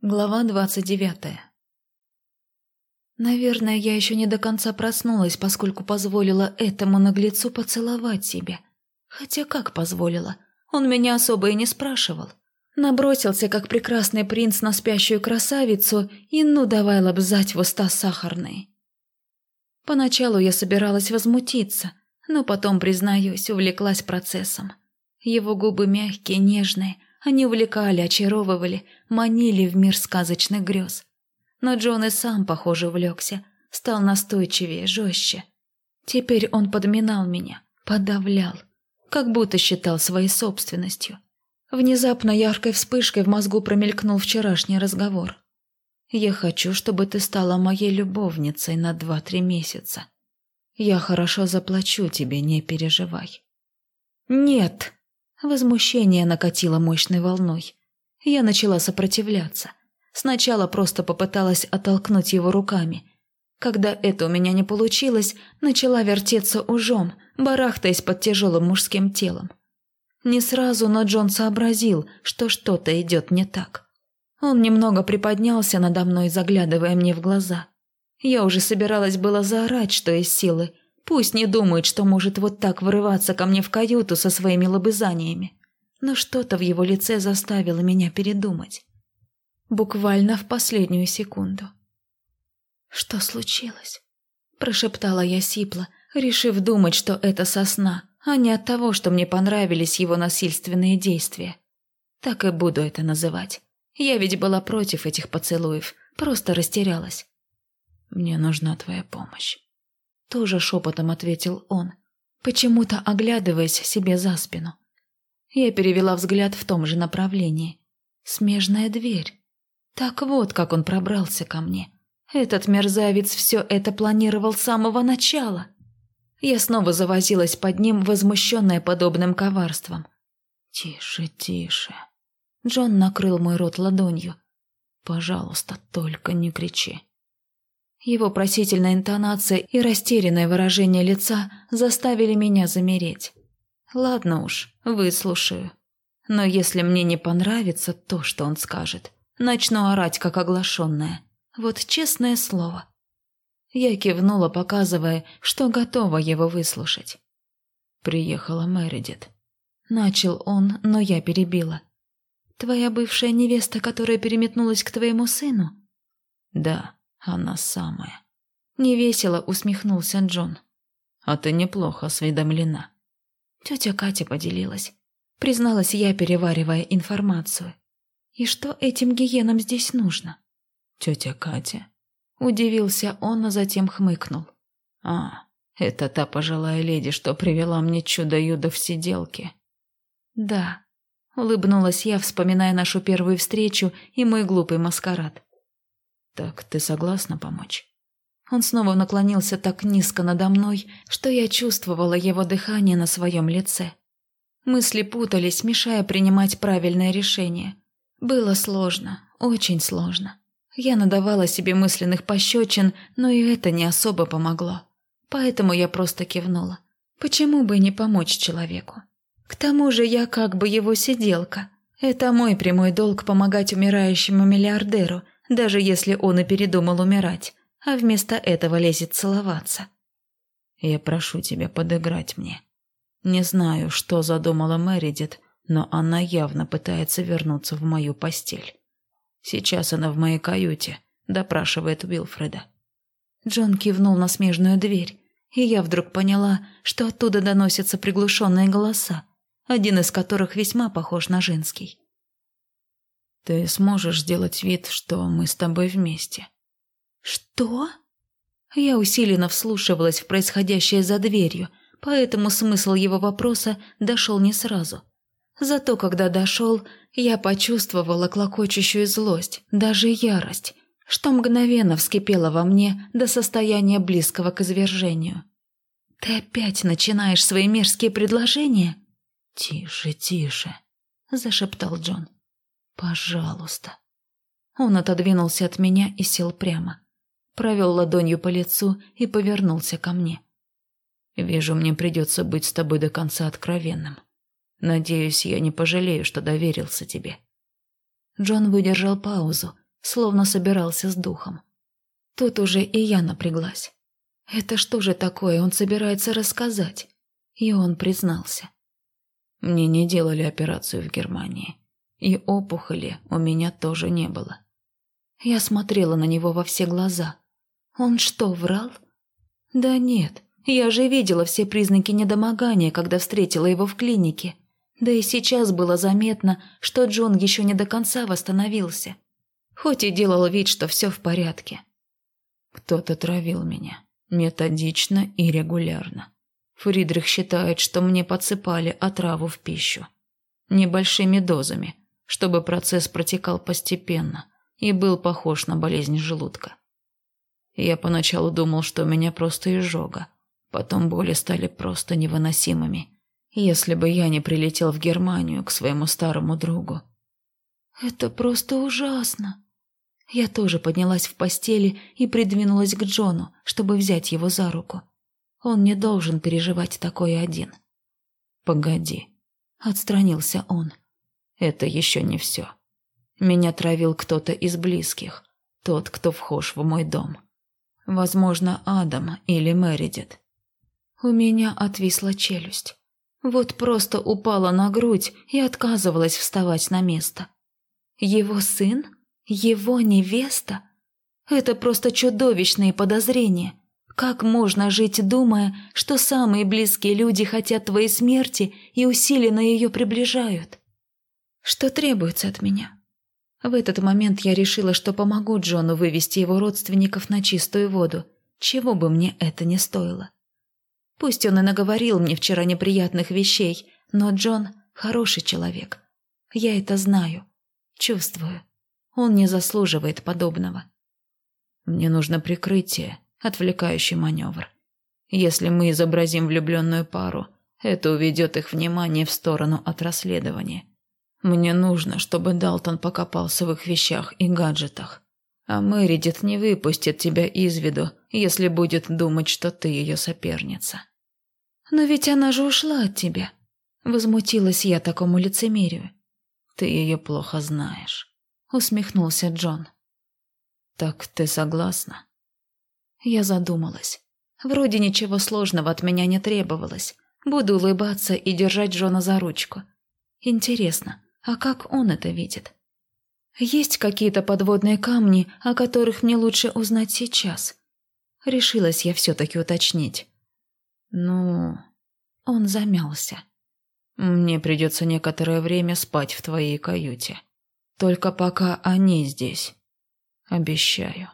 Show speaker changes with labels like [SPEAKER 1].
[SPEAKER 1] Глава двадцать девятая Наверное, я еще не до конца проснулась, поскольку позволила этому наглецу поцеловать себя. Хотя как позволила? Он меня особо и не спрашивал. Набросился, как прекрасный принц на спящую красавицу, и ну давай лобзать в уста сахарные. Поначалу я собиралась возмутиться, но потом, признаюсь, увлеклась процессом. Его губы мягкие, нежные – они увлекали, очаровывали, манили в мир сказочных грез. Но Джон и сам, похоже, увлекся, стал настойчивее, жестче. Теперь он подминал меня, подавлял, как будто считал своей собственностью. Внезапно яркой вспышкой в мозгу промелькнул вчерашний разговор. «Я хочу, чтобы ты стала моей любовницей на два-три месяца. Я хорошо заплачу тебе, не переживай». «Нет!» Возмущение накатило мощной волной. Я начала сопротивляться. Сначала просто попыталась оттолкнуть его руками. Когда это у меня не получилось, начала вертеться ужом, барахтаясь под тяжелым мужским телом. Не сразу, но Джон сообразил, что что-то идет не так. Он немного приподнялся надо мной, заглядывая мне в глаза. Я уже собиралась было заорать, что из силы, Пусть не думает, что может вот так вырываться ко мне в каюту со своими лобызаниями. Но что-то в его лице заставило меня передумать. Буквально в последнюю секунду. «Что случилось?» – прошептала я сипло, решив думать, что это сосна, а не от того, что мне понравились его насильственные действия. Так и буду это называть. Я ведь была против этих поцелуев, просто растерялась. «Мне нужна твоя помощь». Тоже шепотом ответил он, почему-то оглядываясь себе за спину. Я перевела взгляд в том же направлении. Смежная дверь. Так вот, как он пробрался ко мне. Этот мерзавец все это планировал с самого начала. Я снова завозилась под ним, возмущенная подобным коварством. «Тише, тише». Джон накрыл мой рот ладонью. «Пожалуйста, только не кричи». Его просительная интонация и растерянное выражение лица заставили меня замереть. Ладно уж, выслушаю. Но если мне не понравится то, что он скажет, начну орать, как оглашенная. Вот честное слово. Я кивнула, показывая, что готова его выслушать. Приехала Мередит. Начал он, но я перебила. «Твоя бывшая невеста, которая переметнулась к твоему сыну?» «Да», она самая. Невесело усмехнулся Джон. А ты неплохо осведомлена. Тетя Катя поделилась. Призналась я, переваривая информацию. И что этим гиенам здесь нужно? Тетя Катя. Удивился он, а затем хмыкнул. А, это та пожилая леди, что привела мне чудо-юдо в сиделке. Да, улыбнулась я, вспоминая нашу первую встречу и мой глупый маскарад. «Так ты согласна помочь?» Он снова наклонился так низко надо мной, что я чувствовала его дыхание на своем лице. Мысли путались, мешая принимать правильное решение. Было сложно, очень сложно. Я надавала себе мысленных пощечин, но и это не особо помогло. Поэтому я просто кивнула. Почему бы не помочь человеку? К тому же я как бы его сиделка. Это мой прямой долг помогать умирающему миллиардеру – даже если он и передумал умирать, а вместо этого лезет целоваться. «Я прошу тебя подыграть мне. Не знаю, что задумала Мэридит, но она явно пытается вернуться в мою постель. Сейчас она в моей каюте, допрашивает Уилфреда». Джон кивнул на смежную дверь, и я вдруг поняла, что оттуда доносятся приглушенные голоса, один из которых весьма похож на женский. Ты сможешь сделать вид, что мы с тобой вместе. Что? Я усиленно вслушивалась в происходящее за дверью, поэтому смысл его вопроса дошел не сразу. Зато когда дошел, я почувствовала клокочущую злость, даже ярость, что мгновенно вскипела во мне до состояния близкого к извержению. «Ты опять начинаешь свои мерзкие предложения?» «Тише, тише», – зашептал Джон. «Пожалуйста». Он отодвинулся от меня и сел прямо. Провел ладонью по лицу и повернулся ко мне. «Вижу, мне придется быть с тобой до конца откровенным. Надеюсь, я не пожалею, что доверился тебе». Джон выдержал паузу, словно собирался с духом. Тут уже и я напряглась. Это что же такое он собирается рассказать? И он признался.
[SPEAKER 2] Мне не делали операцию в Германии. И опухоли у меня тоже не было.
[SPEAKER 1] Я смотрела на него во все глаза. Он что, врал? Да нет, я же видела все признаки недомогания, когда встретила его в клинике. Да и сейчас было заметно, что Джон еще не до конца восстановился. Хоть и делал вид, что все в порядке.
[SPEAKER 2] Кто-то травил меня. Методично и регулярно. Фридрих считает, что мне подсыпали отраву в пищу. Небольшими дозами, чтобы процесс протекал постепенно и был похож на болезнь желудка. Я поначалу думал, что у меня просто изжога. Потом боли стали просто невыносимыми. Если бы я не прилетел в Германию к своему старому другу.
[SPEAKER 1] Это просто ужасно. Я тоже поднялась в постели и придвинулась к Джону, чтобы взять его за руку. Он не должен переживать такое один.
[SPEAKER 2] «Погоди», —
[SPEAKER 1] отстранился он.
[SPEAKER 2] «Это еще не все. Меня травил кто-то из близких, тот, кто вхож в мой дом. Возможно, Адам или Мэридит».
[SPEAKER 1] У меня отвисла челюсть. Вот просто упала на грудь и отказывалась вставать на место. Его сын? Его невеста? Это просто чудовищные подозрения. Как можно жить, думая, что самые близкие люди хотят твоей смерти и усиленно ее приближают? Что требуется от меня? В этот момент я решила, что помогу Джону вывести его родственников на чистую воду, чего бы мне это ни стоило. Пусть он и наговорил мне вчера неприятных вещей, но Джон хороший человек. Я это знаю, чувствую. Он не заслуживает подобного.
[SPEAKER 2] Мне нужно прикрытие, отвлекающий маневр. Если мы изобразим влюбленную пару, это уведет их внимание в сторону от расследования. Мне нужно, чтобы Далтон покопался в их вещах и гаджетах. А Мэридит не выпустит тебя из виду, если будет думать, что ты ее соперница.
[SPEAKER 1] «Но ведь она же ушла от тебя», — возмутилась я такому лицемерию.
[SPEAKER 2] «Ты ее плохо знаешь».
[SPEAKER 1] – усмехнулся Джон.
[SPEAKER 2] «Так ты согласна?»
[SPEAKER 1] Я задумалась. Вроде ничего сложного от меня не требовалось. Буду улыбаться и держать Джона за ручку. Интересно, а как он это видит? Есть какие-то подводные камни, о которых мне лучше узнать сейчас? Решилась я все-таки уточнить.
[SPEAKER 2] Ну...
[SPEAKER 1] Он замялся.
[SPEAKER 2] Мне придется некоторое время спать в твоей каюте. Только пока они здесь. Обещаю.